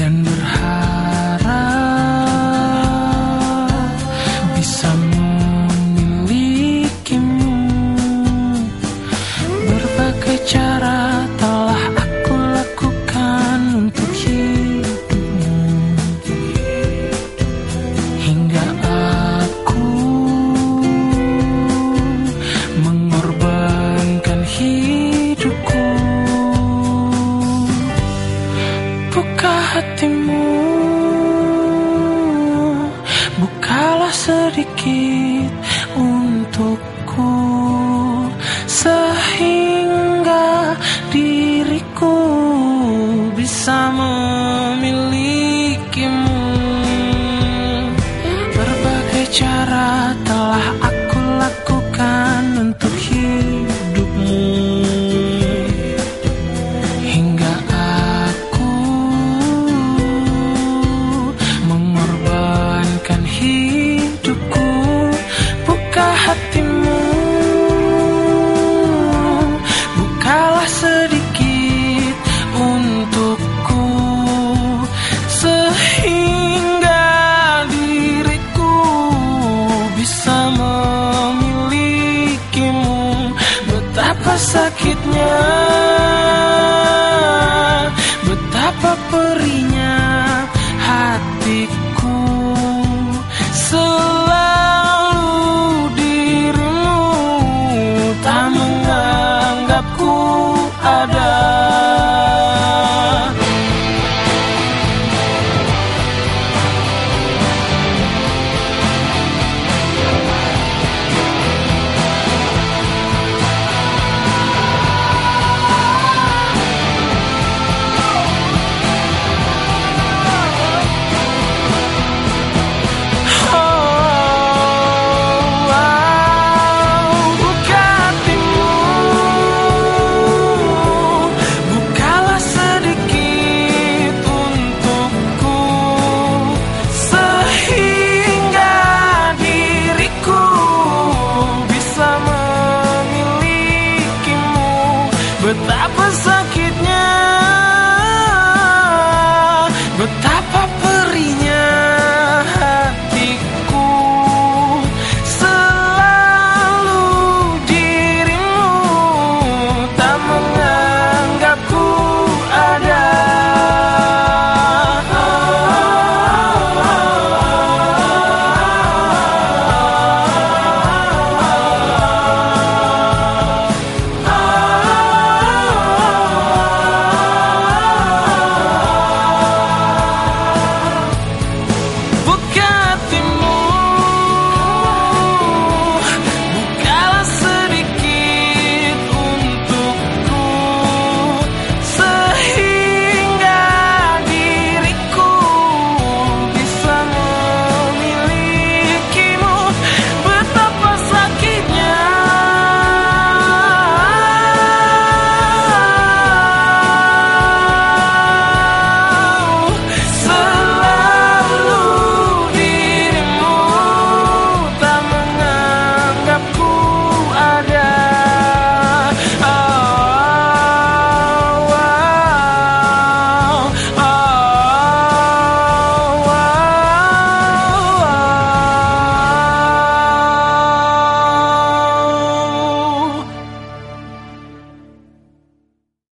dan hatimu. Bukalah sedikit untukku Sehingga diriku bisa memilikimu. Betapa sakitnya Betapa sakitnya Betapa